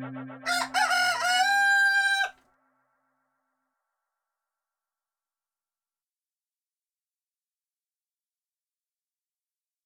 Ah, ah!